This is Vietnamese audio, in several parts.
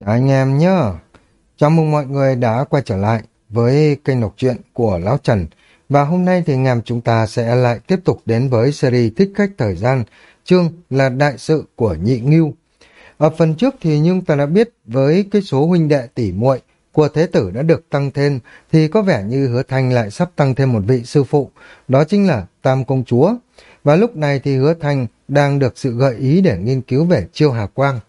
Dạ, anh em nhá, chào mừng mọi người đã quay trở lại với kênh đọc truyện của Lão Trần. Và hôm nay thì anh em chúng ta sẽ lại tiếp tục đến với series Thích Khách Thời Gian, chương là Đại sự của Nhị Ngưu. Ở phần trước thì nhưng ta đã biết với cái số huynh đệ tỷ muội của Thế Tử đã được tăng thêm thì có vẻ như Hứa Thanh lại sắp tăng thêm một vị sư phụ, đó chính là Tam Công Chúa. Và lúc này thì Hứa Thanh đang được sự gợi ý để nghiên cứu về chiêu Hà Quang.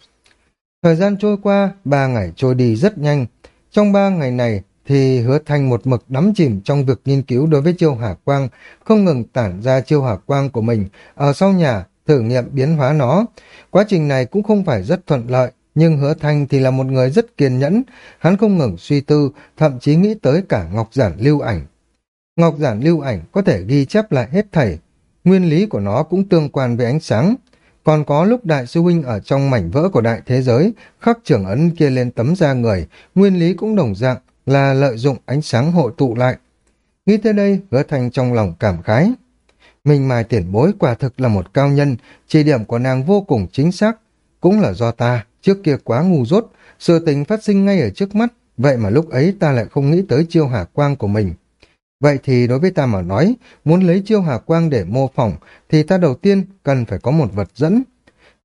Thời gian trôi qua, ba ngày trôi đi rất nhanh. Trong ba ngày này thì hứa thanh một mực đắm chìm trong việc nghiên cứu đối với chiêu hà quang, không ngừng tản ra chiêu hà quang của mình ở sau nhà, thử nghiệm biến hóa nó. Quá trình này cũng không phải rất thuận lợi, nhưng hứa thanh thì là một người rất kiên nhẫn, hắn không ngừng suy tư, thậm chí nghĩ tới cả ngọc giản lưu ảnh. Ngọc giản lưu ảnh có thể ghi chép lại hết thảy, nguyên lý của nó cũng tương quan với ánh sáng, còn có lúc đại sư huynh ở trong mảnh vỡ của đại thế giới, khắc trưởng ấn kia lên tấm da người, nguyên lý cũng đồng dạng là lợi dụng ánh sáng hội tụ lại. Nghĩ tới đây, hứa thành trong lòng cảm khái. Mình mài tiền bối quả thực là một cao nhân, chỉ điểm của nàng vô cùng chính xác. Cũng là do ta, trước kia quá ngu dốt, sự tình phát sinh ngay ở trước mắt, vậy mà lúc ấy ta lại không nghĩ tới chiêu hà quang của mình. Vậy thì đối với ta mà nói, muốn lấy chiêu hà quang để mô phỏng, thì ta đầu tiên cần phải có một vật dẫn.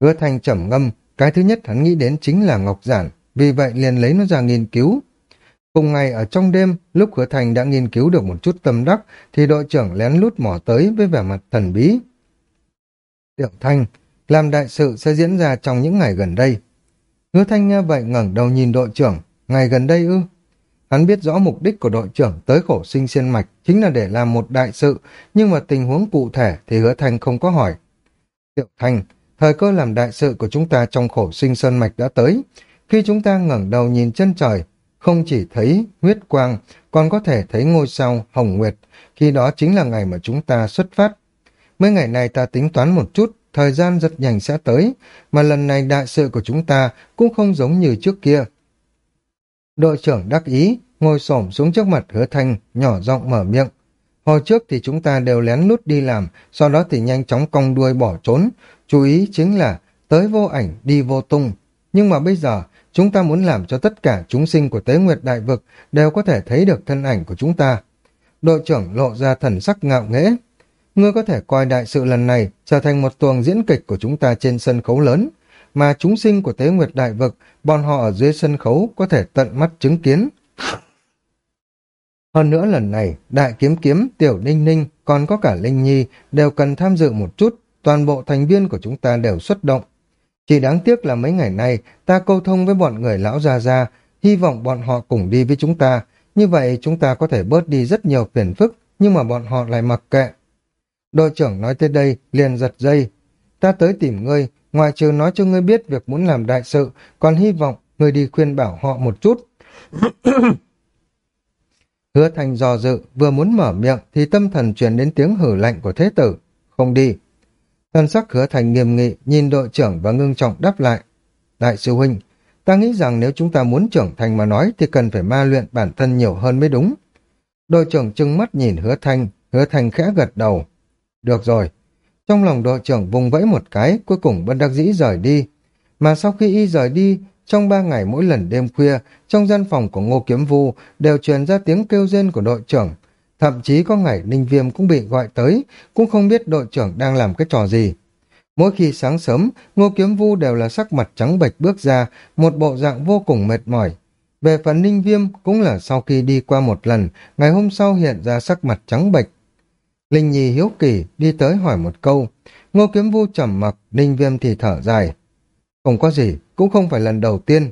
Hứa thanh trầm ngâm, cái thứ nhất hắn nghĩ đến chính là ngọc giản, vì vậy liền lấy nó ra nghiên cứu. Cùng ngày ở trong đêm, lúc hứa thành đã nghiên cứu được một chút tâm đắc, thì đội trưởng lén lút mò tới với vẻ mặt thần bí. Tiểu thanh, làm đại sự sẽ diễn ra trong những ngày gần đây. Hứa thanh nghe vậy ngẩng đầu nhìn đội trưởng, ngày gần đây ư? Hắn biết rõ mục đích của đội trưởng tới khổ sinh xiên mạch chính là để làm một đại sự, nhưng mà tình huống cụ thể thì hứa thanh không có hỏi. Tiểu thanh, thời cơ làm đại sự của chúng ta trong khổ sinh sơn mạch đã tới. Khi chúng ta ngẩng đầu nhìn chân trời, không chỉ thấy huyết quang, còn có thể thấy ngôi sao hồng nguyệt, khi đó chính là ngày mà chúng ta xuất phát. Mấy ngày này ta tính toán một chút, thời gian rất nhanh sẽ tới, mà lần này đại sự của chúng ta cũng không giống như trước kia. Đội trưởng đắc ý, ngồi xổm xuống trước mặt hứa thanh, nhỏ giọng mở miệng. Hồi trước thì chúng ta đều lén lút đi làm, sau đó thì nhanh chóng cong đuôi bỏ trốn. Chú ý chính là tới vô ảnh, đi vô tung. Nhưng mà bây giờ, chúng ta muốn làm cho tất cả chúng sinh của Tế Nguyệt Đại Vực đều có thể thấy được thân ảnh của chúng ta. Đội trưởng lộ ra thần sắc ngạo nghễ. Ngươi có thể coi đại sự lần này trở thành một tuồng diễn kịch của chúng ta trên sân khấu lớn mà chúng sinh của Tế Nguyệt Đại Vực, bọn họ ở dưới sân khấu có thể tận mắt chứng kiến. Hơn nữa lần này, Đại Kiếm Kiếm, Tiểu Ninh Ninh, còn có cả Linh Nhi đều cần tham dự một chút, toàn bộ thành viên của chúng ta đều xuất động. Chỉ đáng tiếc là mấy ngày nay ta câu thông với bọn người lão gia gia, hy vọng bọn họ cùng đi với chúng ta, như vậy chúng ta có thể bớt đi rất nhiều phiền phức, nhưng mà bọn họ lại mặc kệ. Đội trưởng nói tới đây, liền giật dây. Ta tới tìm ngươi, ngoại trừ nói cho ngươi biết việc muốn làm đại sự, còn hy vọng ngươi đi khuyên bảo họ một chút. Hứa thành dò dự, vừa muốn mở miệng thì tâm thần truyền đến tiếng hử lạnh của thế tử. Không đi. Thần sắc hứa thành nghiêm nghị, nhìn đội trưởng và ngưng trọng đáp lại. Đại sư huynh, ta nghĩ rằng nếu chúng ta muốn trưởng thành mà nói thì cần phải ma luyện bản thân nhiều hơn mới đúng. Đội trưởng trưng mắt nhìn hứa thanh, hứa thanh khẽ gật đầu. Được rồi, trong lòng đội trưởng vùng vẫy một cái, cuối cùng bất đắc dĩ rời đi. Mà sau khi y rời đi, trong ba ngày mỗi lần đêm khuya, trong gian phòng của Ngô Kiếm Vu đều truyền ra tiếng kêu rên của đội trưởng. Thậm chí có ngày Ninh Viêm cũng bị gọi tới, cũng không biết đội trưởng đang làm cái trò gì. Mỗi khi sáng sớm, Ngô Kiếm Vu đều là sắc mặt trắng bệch bước ra, một bộ dạng vô cùng mệt mỏi. Về phần Ninh Viêm cũng là sau khi đi qua một lần, ngày hôm sau hiện ra sắc mặt trắng bệch, Linh Nhi hiếu kỳ đi tới hỏi một câu. Ngô Kiếm Vu trầm mặc, Ninh Viêm thì thở dài. Không có gì, cũng không phải lần đầu tiên.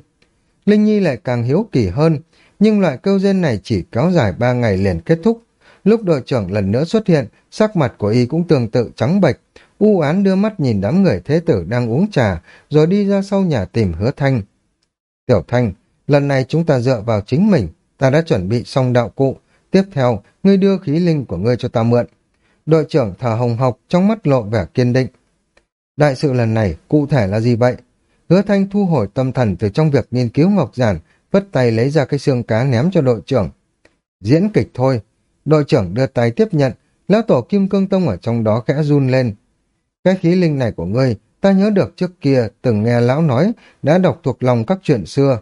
Linh Nhi lại càng hiếu kỳ hơn, nhưng loại kêu rên này chỉ kéo dài ba ngày liền kết thúc. Lúc đội trưởng lần nữa xuất hiện, sắc mặt của y cũng tương tự trắng bệch, u án đưa mắt nhìn đám người thế tử đang uống trà, rồi đi ra sau nhà tìm hứa thanh. Tiểu thanh, lần này chúng ta dựa vào chính mình, ta đã chuẩn bị xong đạo cụ. Tiếp theo, ngươi đưa khí linh của ngươi cho ta mượn. Đội trưởng thở hồng học trong mắt lộ vẻ kiên định. Đại sự lần này cụ thể là gì vậy? Hứa Thanh thu hồi tâm thần từ trong việc nghiên cứu Ngọc Giản, vất tay lấy ra cái xương cá ném cho đội trưởng. Diễn kịch thôi. Đội trưởng đưa tay tiếp nhận, lão tổ Kim Cương Tông ở trong đó khẽ run lên. Cái khí linh này của ngươi, ta nhớ được trước kia từng nghe lão nói đã đọc thuộc lòng các chuyện xưa.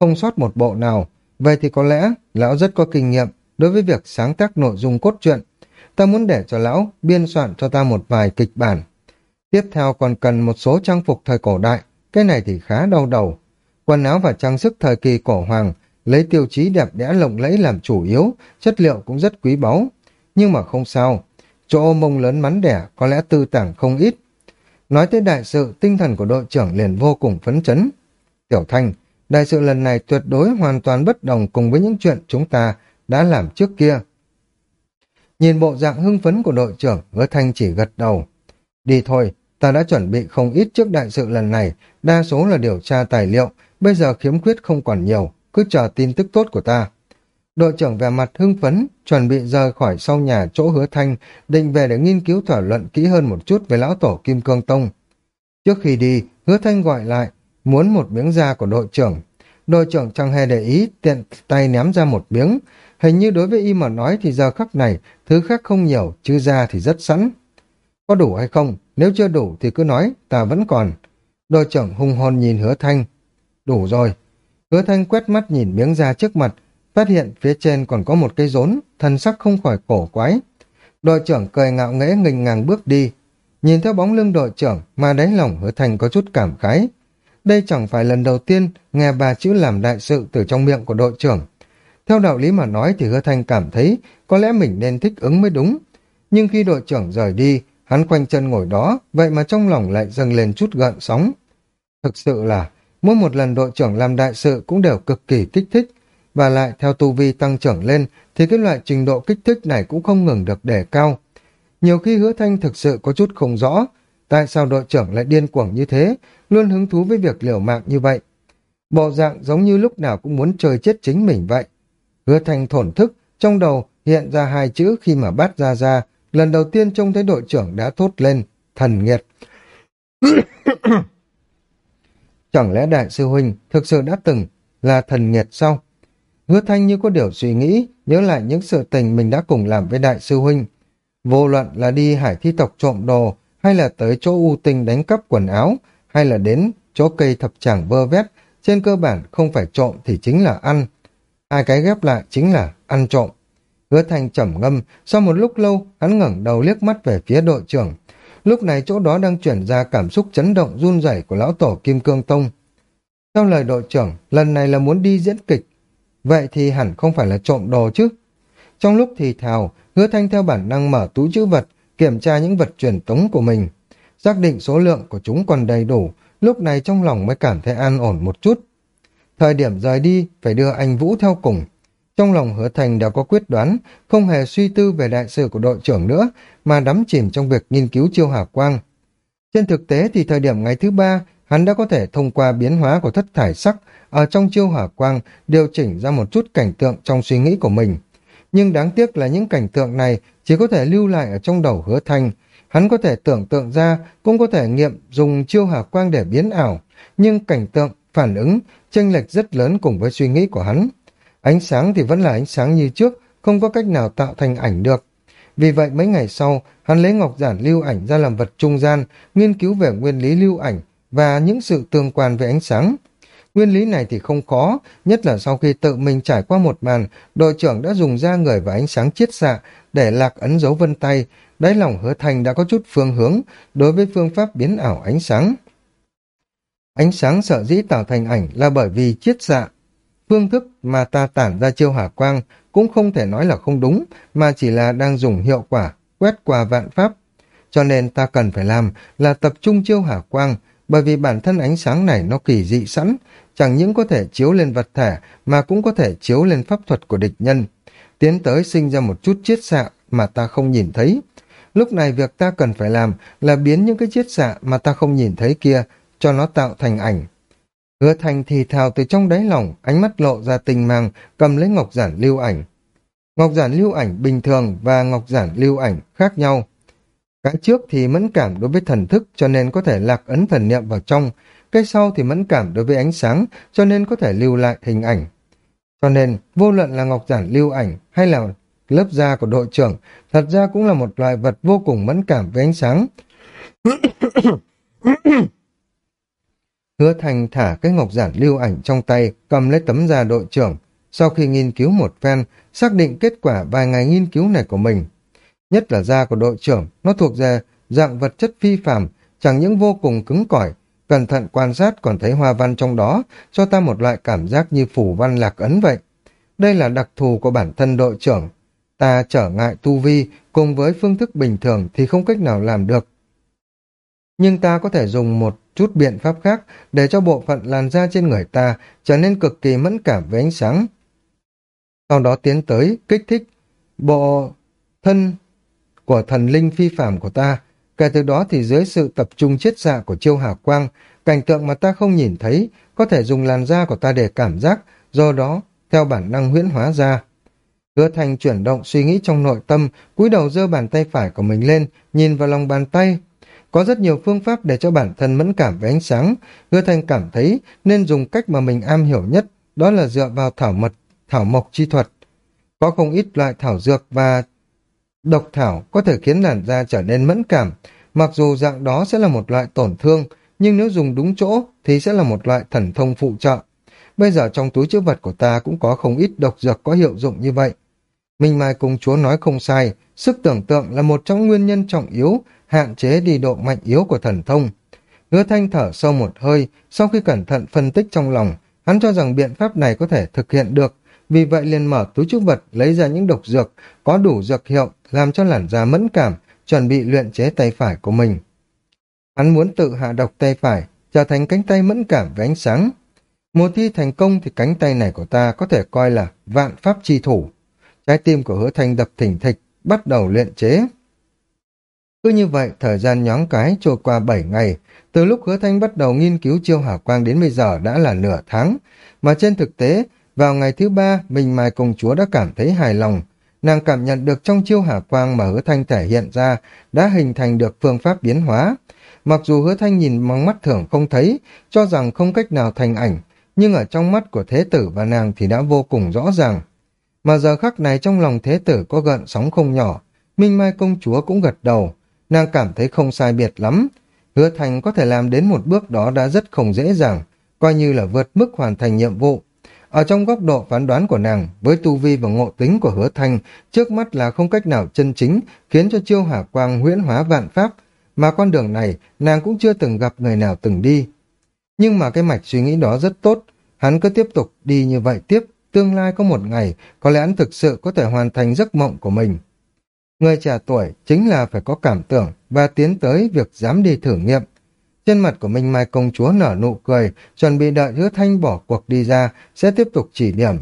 không sót một bộ nào. Vậy thì có lẽ lão rất có kinh nghiệm đối với việc sáng tác nội dung cốt truyện. Ta muốn để cho lão biên soạn cho ta một vài kịch bản. Tiếp theo còn cần một số trang phục thời cổ đại, cái này thì khá đau đầu. Quần áo và trang sức thời kỳ cổ hoàng, lấy tiêu chí đẹp đẽ lộng lẫy làm chủ yếu, chất liệu cũng rất quý báu. Nhưng mà không sao, chỗ mông lớn mắn đẻ có lẽ tư tảng không ít. Nói tới đại sự, tinh thần của đội trưởng liền vô cùng phấn chấn. Tiểu Thanh, đại sự lần này tuyệt đối hoàn toàn bất đồng cùng với những chuyện chúng ta đã làm trước kia. Nhìn bộ dạng hưng phấn của đội trưởng, hứa Thanh chỉ gật đầu. Đi thôi, ta đã chuẩn bị không ít trước đại sự lần này, đa số là điều tra tài liệu, bây giờ khiếm khuyết không còn nhiều, cứ chờ tin tức tốt của ta. Đội trưởng về mặt hưng phấn, chuẩn bị rời khỏi sau nhà chỗ hứa thanh, định về để nghiên cứu thảo luận kỹ hơn một chút với lão tổ Kim Cương Tông. Trước khi đi, hứa thanh gọi lại, muốn một miếng da của đội trưởng. Đội trưởng chẳng hề để ý, tiện tay ném ra một miếng. Hình như đối với y mà nói thì giờ khắc này, thứ khác không nhiều, chứ da thì rất sẵn. Có đủ hay không? Nếu chưa đủ thì cứ nói, ta vẫn còn. Đội trưởng hung hồn nhìn hứa thanh. Đủ rồi. Hứa thanh quét mắt nhìn miếng da trước mặt, phát hiện phía trên còn có một cây rốn, thân sắc không khỏi cổ quái. Đội trưởng cười ngạo nghễ nghênh ngang bước đi. Nhìn theo bóng lưng đội trưởng mà đáy lòng hứa thanh có chút cảm khái. Đây chẳng phải lần đầu tiên nghe bà chữ làm đại sự từ trong miệng của đội trưởng. Theo đạo lý mà nói thì hứa thanh cảm thấy có lẽ mình nên thích ứng mới đúng. Nhưng khi đội trưởng rời đi, hắn quanh chân ngồi đó, vậy mà trong lòng lại dâng lên chút gợn sóng. Thực sự là, mỗi một lần đội trưởng làm đại sự cũng đều cực kỳ kích thích, và lại theo tu vi tăng trưởng lên thì cái loại trình độ kích thích này cũng không ngừng được đề cao. Nhiều khi hứa thanh thực sự có chút không rõ, tại sao đội trưởng lại điên cuồng như thế, luôn hứng thú với việc liều mạng như vậy. Bộ dạng giống như lúc nào cũng muốn chơi chết chính mình vậy. Hứa thanh thổn thức, trong đầu hiện ra hai chữ khi mà bắt ra ra, lần đầu tiên trông thấy đội trưởng đã thốt lên, thần nghiệt. Chẳng lẽ đại sư huynh thực sự đã từng là thần nghiệt sao? Hứa Thanh như có điều suy nghĩ, nhớ lại những sự tình mình đã cùng làm với đại sư huynh. Vô luận là đi hải thi tộc trộm đồ, hay là tới chỗ u tinh đánh cắp quần áo, hay là đến chỗ cây thập tràng vơ vét, trên cơ bản không phải trộm thì chính là ăn. Hai cái ghép lại chính là ăn trộm. Hứa Thanh trầm ngâm, sau một lúc lâu, hắn ngẩng đầu liếc mắt về phía đội trưởng. Lúc này chỗ đó đang chuyển ra cảm xúc chấn động run rẩy của lão tổ Kim Cương Tông. Theo lời đội trưởng, lần này là muốn đi diễn kịch, Vậy thì hẳn không phải là trộm đồ chứ. Trong lúc thì thào, hứa thanh theo bản năng mở túi chữ vật, kiểm tra những vật truyền tống của mình. Xác định số lượng của chúng còn đầy đủ, lúc này trong lòng mới cảm thấy an ổn một chút. Thời điểm rời đi, phải đưa anh Vũ theo cùng. Trong lòng hứa thành đã có quyết đoán, không hề suy tư về đại sự của đội trưởng nữa, mà đắm chìm trong việc nghiên cứu chiêu hà quang. Trên thực tế thì thời điểm ngày thứ ba, hắn đã có thể thông qua biến hóa của thất thải sắc ở trong chiêu hỏa quang điều chỉnh ra một chút cảnh tượng trong suy nghĩ của mình. Nhưng đáng tiếc là những cảnh tượng này chỉ có thể lưu lại ở trong đầu hứa thanh. Hắn có thể tưởng tượng ra, cũng có thể nghiệm dùng chiêu hỏa quang để biến ảo, nhưng cảnh tượng, phản ứng, chênh lệch rất lớn cùng với suy nghĩ của hắn. Ánh sáng thì vẫn là ánh sáng như trước, không có cách nào tạo thành ảnh được. Vì vậy mấy ngày sau, hắn lấy ngọc giản lưu ảnh ra làm vật trung gian, nghiên cứu về nguyên lý lưu ảnh và những sự tương quan với ánh sáng. Nguyên lý này thì không khó, nhất là sau khi tự mình trải qua một màn, đội trưởng đã dùng da người và ánh sáng chiết xạ để lạc ấn dấu vân tay, đáy lòng hứa thành đã có chút phương hướng đối với phương pháp biến ảo ánh sáng. Ánh sáng sợ dĩ tạo thành ảnh là bởi vì chiết xạ. Phương thức mà ta tản ra chiêu hỏa quang cũng không thể nói là không đúng, mà chỉ là đang dùng hiệu quả, quét qua vạn pháp. Cho nên ta cần phải làm là tập trung chiêu hỏa quang, bởi vì bản thân ánh sáng này nó kỳ dị sẵn, chẳng những có thể chiếu lên vật thể mà cũng có thể chiếu lên pháp thuật của địch nhân, tiến tới sinh ra một chút chiết xạ mà ta không nhìn thấy. Lúc này việc ta cần phải làm là biến những cái chiết xạ mà ta không nhìn thấy kia cho nó tạo thành ảnh. Hứa thành thì thào từ trong đáy lòng, ánh mắt lộ ra tình mang, cầm lấy ngọc giản lưu ảnh. Ngọc giản lưu ảnh bình thường và ngọc giản lưu ảnh khác nhau. Cái trước thì mẫn cảm đối với thần thức cho nên có thể lạc ấn thần niệm vào trong, cái sau thì mẫn cảm đối với ánh sáng cho nên có thể lưu lại hình ảnh. Cho nên, vô luận là ngọc giản lưu ảnh hay là lớp da của đội trưởng, thật ra cũng là một loại vật vô cùng mẫn cảm với ánh sáng. Hứa Thành thả cái ngọc giản lưu ảnh trong tay, cầm lấy tấm da đội trưởng. Sau khi nghiên cứu một phen, xác định kết quả vài ngày nghiên cứu này của mình. Nhất là da của đội trưởng, nó thuộc về dạng vật chất phi phàm, chẳng những vô cùng cứng cỏi, cẩn thận quan sát còn thấy hoa văn trong đó, cho ta một loại cảm giác như phủ văn lạc ấn vậy. Đây là đặc thù của bản thân đội trưởng. Ta trở ngại tu vi, cùng với phương thức bình thường thì không cách nào làm được. Nhưng ta có thể dùng một chút biện pháp khác để cho bộ phận làn da trên người ta trở nên cực kỳ mẫn cảm với ánh sáng. Sau đó tiến tới, kích thích bộ thân của thần linh phi phạm của ta. Kể từ đó thì dưới sự tập trung chiết xạ của chiêu hà quang, cảnh tượng mà ta không nhìn thấy, có thể dùng làn da của ta để cảm giác, do đó theo bản năng huyễn hóa ra. Hứa thành chuyển động suy nghĩ trong nội tâm, cúi đầu giơ bàn tay phải của mình lên, nhìn vào lòng bàn tay. Có rất nhiều phương pháp để cho bản thân mẫn cảm với ánh sáng. Hứa thành cảm thấy nên dùng cách mà mình am hiểu nhất, đó là dựa vào thảo mật, thảo mộc chi thuật. Có không ít loại thảo dược và độc thảo có thể khiến làn da trở nên mẫn cảm. Mặc dù dạng đó sẽ là một loại tổn thương, nhưng nếu dùng đúng chỗ thì sẽ là một loại thần thông phụ trợ. Bây giờ trong túi chữ vật của ta cũng có không ít độc dược có hiệu dụng như vậy. Minh Mai Công Chúa nói không sai, sức tưởng tượng là một trong nguyên nhân trọng yếu, hạn chế đi độ mạnh yếu của thần thông. Hứa thanh thở sâu một hơi, sau khi cẩn thận phân tích trong lòng, hắn cho rằng biện pháp này có thể thực hiện được, vì vậy liền mở túi trúc vật lấy ra những độc dược, có đủ dược hiệu, làm cho làn da mẫn cảm, chuẩn bị luyện chế tay phải của mình. Hắn muốn tự hạ độc tay phải, trở thành cánh tay mẫn cảm với ánh sáng. Một thi thành công thì cánh tay này của ta có thể coi là vạn pháp chi thủ. Trái tim của hứa thanh đập thỉnh thịch, bắt đầu luyện chế. Cứ như vậy, thời gian nhóng cái trôi qua 7 ngày, từ lúc hứa thanh bắt đầu nghiên cứu chiêu hỏa quang đến bây giờ đã là nửa tháng, mà trên thực tế, vào ngày thứ ba, mình Mai Công Chúa đã cảm thấy hài lòng. Nàng cảm nhận được trong chiêu hỏa quang mà hứa thanh thể hiện ra đã hình thành được phương pháp biến hóa. Mặc dù hứa thanh nhìn bằng mắt thường không thấy, cho rằng không cách nào thành ảnh, nhưng ở trong mắt của thế tử và nàng thì đã vô cùng rõ ràng. Mà giờ khắc này trong lòng thế tử có gợn sóng không nhỏ, Minh Mai công chúa cũng gật đầu, nàng cảm thấy không sai biệt lắm. Hứa Thành có thể làm đến một bước đó đã rất không dễ dàng, coi như là vượt mức hoàn thành nhiệm vụ. Ở trong góc độ phán đoán của nàng, với tu vi và ngộ tính của hứa Thành, trước mắt là không cách nào chân chính khiến cho chiêu hỏa quang huyễn hóa vạn pháp, mà con đường này nàng cũng chưa từng gặp người nào từng đi. Nhưng mà cái mạch suy nghĩ đó rất tốt, hắn cứ tiếp tục đi như vậy tiếp, tương lai có một ngày, có lẽ hắn thực sự có thể hoàn thành giấc mộng của mình. Người trẻ tuổi chính là phải có cảm tưởng và tiến tới việc dám đi thử nghiệm. Trên mặt của Minh Mai công chúa nở nụ cười, chuẩn bị đợi hứa thanh bỏ cuộc đi ra, sẽ tiếp tục chỉ điểm.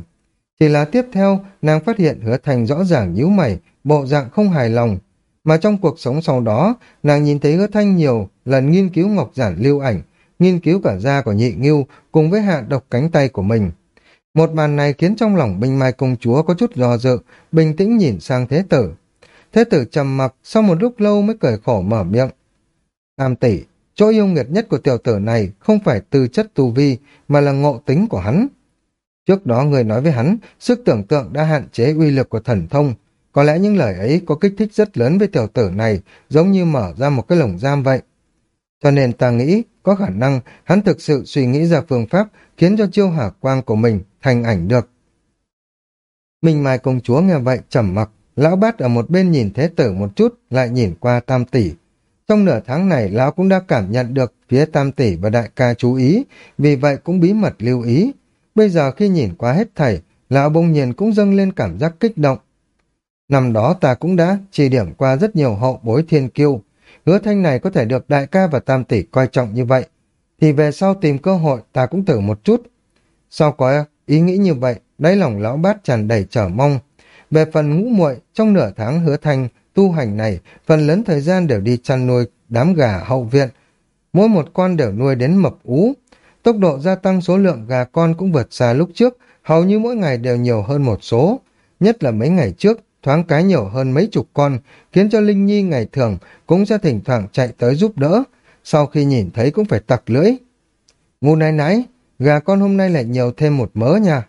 Chỉ là tiếp theo, nàng phát hiện hứa thanh rõ ràng nhíu mày, bộ dạng không hài lòng. Mà trong cuộc sống sau đó, nàng nhìn thấy hứa thanh nhiều lần nghiên cứu ngọc giản lưu ảnh, nghiên cứu cả da của nhị nghiêu cùng với hạ độc cánh tay của mình. Một màn này khiến trong lòng Minh Mai công chúa có chút do dự, bình tĩnh nhìn sang thế tử. Thế tử trầm mặc, sau một lúc lâu mới cười khổ mở miệng. Tam tỷ, chỗ yêu nghiệt nhất của tiểu tử này không phải tư chất tu vi, mà là ngộ tính của hắn. Trước đó người nói với hắn, sức tưởng tượng đã hạn chế uy lực của thần thông. Có lẽ những lời ấy có kích thích rất lớn với tiểu tử này, giống như mở ra một cái lồng giam vậy. Cho nên ta nghĩ, có khả năng hắn thực sự suy nghĩ ra phương pháp khiến cho chiêu hỏa quang của mình thành ảnh được. Minh Mai công chúa nghe vậy trầm mặc, lão bát ở một bên nhìn thế tử một chút, lại nhìn qua tam tỷ. Trong nửa tháng này, lão cũng đã cảm nhận được phía tam tỷ và đại ca chú ý, vì vậy cũng bí mật lưu ý. Bây giờ khi nhìn qua hết thảy, lão bông nhiên cũng dâng lên cảm giác kích động. Năm đó ta cũng đã chỉ điểm qua rất nhiều hậu bối thiên kiêu, hứa thanh này có thể được đại ca và tam tỷ coi trọng như vậy, thì về sau tìm cơ hội ta cũng thử một chút. Sau có ý nghĩ như vậy, đáy lòng lão bát tràn đầy trở mong. Về phần ngũ muội trong nửa tháng hứa thành tu hành này, phần lớn thời gian đều đi chăn nuôi đám gà hậu viện. Mỗi một con đều nuôi đến mập ú. Tốc độ gia tăng số lượng gà con cũng vượt xa lúc trước, hầu như mỗi ngày đều nhiều hơn một số. Nhất là mấy ngày trước, thoáng cái nhiều hơn mấy chục con, khiến cho Linh Nhi ngày thường cũng sẽ thỉnh thoảng chạy tới giúp đỡ, sau khi nhìn thấy cũng phải tặc lưỡi. Ngu nái nái, gà con hôm nay lại nhiều thêm một mớ nha.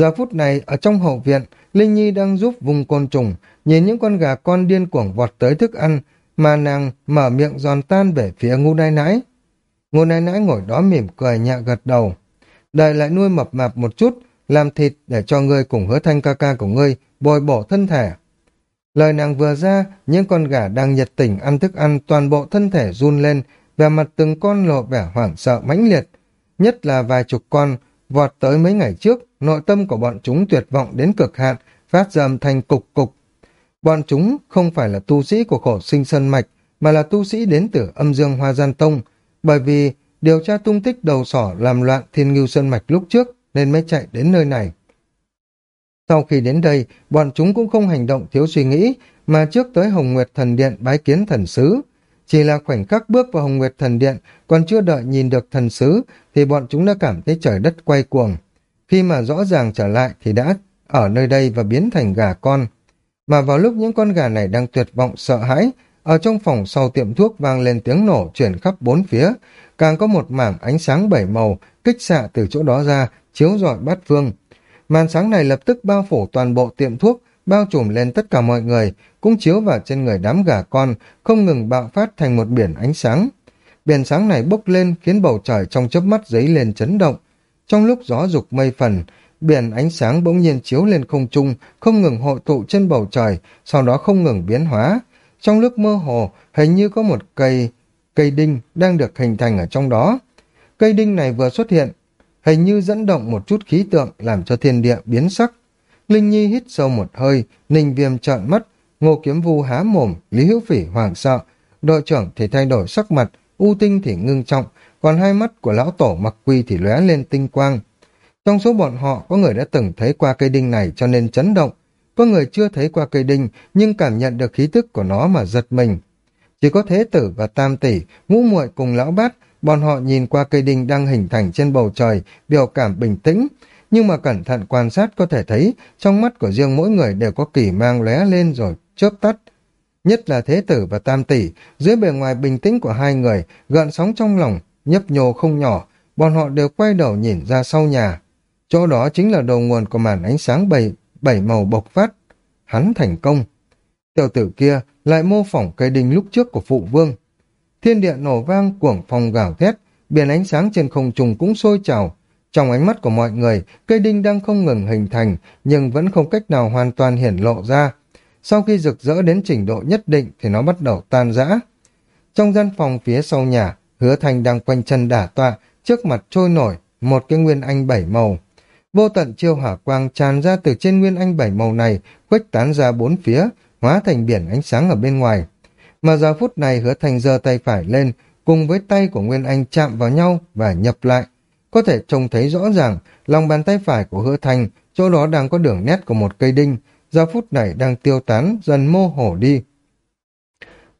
Giờ phút này, ở trong hậu viện, Linh Nhi đang giúp vùng côn trùng, nhìn những con gà con điên cuồng vọt tới thức ăn, mà nàng mở miệng giòn tan về phía ngu nai nãi. Ngô nãi nãi ngồi đó mỉm cười nhẹ gật đầu. Đợi lại nuôi mập mạp một chút, làm thịt để cho ngươi cùng hứa thanh ca ca của ngươi bồi bổ thân thể. Lời nàng vừa ra, những con gà đang nhiệt tình ăn thức ăn toàn bộ thân thể run lên, vẻ mặt từng con lộ vẻ hoảng sợ mãnh liệt. Nhất là vài chục con vọt tới mấy ngày trước, nội tâm của bọn chúng tuyệt vọng đến cực hạn, phát ra âm thanh cục cục. Bọn chúng không phải là tu sĩ của khổ sinh sân mạch, mà là tu sĩ đến từ âm dương hoa gian tông, bởi vì điều tra tung tích đầu sỏ làm loạn thiên ngưu sơn mạch lúc trước nên mới chạy đến nơi này. Sau khi đến đây, bọn chúng cũng không hành động thiếu suy nghĩ, mà trước tới Hồng Nguyệt Thần Điện bái kiến thần sứ. Chỉ là khoảnh khắc bước vào Hồng Nguyệt Thần Điện, còn chưa đợi nhìn được thần sứ, thì bọn chúng đã cảm thấy trời đất quay cuồng. Khi mà rõ ràng trở lại thì đã ở nơi đây và biến thành gà con. Mà vào lúc những con gà này đang tuyệt vọng sợ hãi, ở trong phòng sau tiệm thuốc vang lên tiếng nổ chuyển khắp bốn phía, càng có một mảng ánh sáng bảy màu kích xạ từ chỗ đó ra, chiếu rọi bát phương. Màn sáng này lập tức bao phủ toàn bộ tiệm thuốc, bao trùm lên tất cả mọi người, cũng chiếu vào trên người đám gà con, không ngừng bạo phát thành một biển ánh sáng. Biển sáng này bốc lên khiến bầu trời trong chớp mắt giấy lên chấn động. Trong lúc gió dục mây phần, biển ánh sáng bỗng nhiên chiếu lên không trung, không ngừng hội tụ trên bầu trời, sau đó không ngừng biến hóa. Trong lúc mơ hồ, hình như có một cây, cây đinh đang được hình thành ở trong đó. Cây đinh này vừa xuất hiện, hình như dẫn động một chút khí tượng làm cho thiên địa biến sắc. Linh Nhi hít sâu một hơi, Ninh Viêm trợn mắt, Ngô Kiếm Vu há mồm, Lý Hữu Phỉ hoảng sợ, đội trưởng thì thay đổi sắc mặt, U Tinh thì ngưng trọng, còn hai mắt của lão tổ mặc quy thì lóe lên tinh quang. Trong số bọn họ có người đã từng thấy qua cây đinh này cho nên chấn động, có người chưa thấy qua cây đinh nhưng cảm nhận được khí tức của nó mà giật mình. Chỉ có Thế Tử và Tam Tỷ, ngũ muội cùng lão bát, bọn họ nhìn qua cây đinh đang hình thành trên bầu trời, biểu cảm bình tĩnh, nhưng mà cẩn thận quan sát có thể thấy trong mắt của riêng mỗi người đều có kỳ mang lóe lên rồi chớp tắt. Nhất là Thế Tử và Tam Tỷ, dưới bề ngoài bình tĩnh của hai người, gợn sóng trong lòng, nhấp nhô không nhỏ, bọn họ đều quay đầu nhìn ra sau nhà. Chỗ đó chính là đầu nguồn của màn ánh sáng bảy, bảy màu bộc phát. Hắn thành công. Tiểu tử kia lại mô phỏng cây đinh lúc trước của phụ vương. Thiên địa nổ vang cuồng phong gào thét, biển ánh sáng trên không trung cũng sôi trào. Trong ánh mắt của mọi người, cây đinh đang không ngừng hình thành, nhưng vẫn không cách nào hoàn toàn hiển lộ ra. Sau khi rực rỡ đến trình độ nhất định thì nó bắt đầu tan rã. Trong gian phòng phía sau nhà, hứa thành đang quanh chân đả tọa, trước mặt trôi nổi, một cái nguyên anh bảy màu. Vô tận chiêu hỏa quang tràn ra từ trên nguyên anh bảy màu này, khuếch tán ra bốn phía, hóa thành biển ánh sáng ở bên ngoài. Mà giờ phút này hứa thành giơ tay phải lên, cùng với tay của Nguyên Anh chạm vào nhau và nhập lại. Có thể trông thấy rõ ràng, lòng bàn tay phải của hứa thành, chỗ đó đang có đường nét của một cây đinh, giờ phút này đang tiêu tán, dần mô hổ đi.